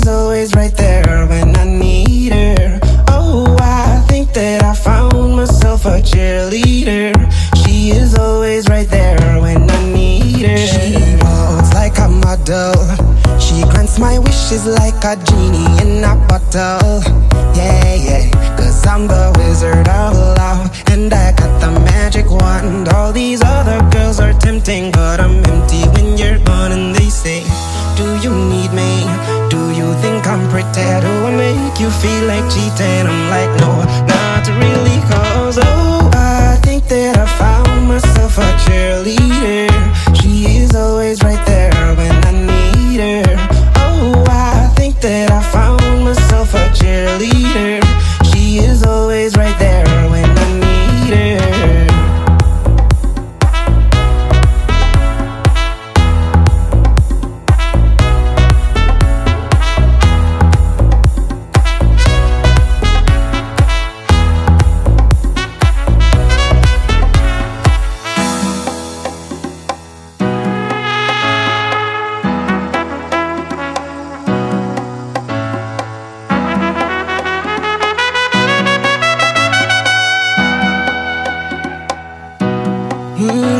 She is always right there when I need her. Oh, I think that I found myself a cheerleader. She is always right there when I need her. She walks like a model. She grants my wishes like a genie in a bottle. Yeah, yeah. Cause I'm the wizard of love. And I got the magic wand. All these other girls are tempting, but I'm empty I'm pretty? Do oh, I make you feel like cheating? I'm like, No,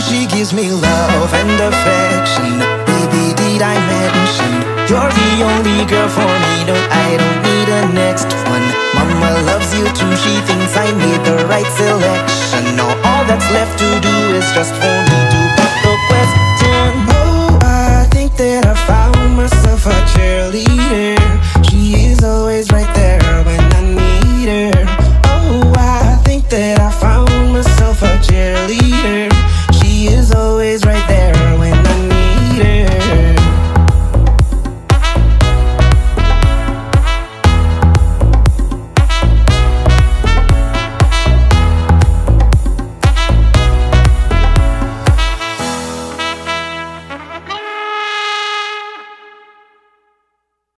she gives me love and affection. Baby, did I mention you're the only girl for me? No, I don't need a next one. Mama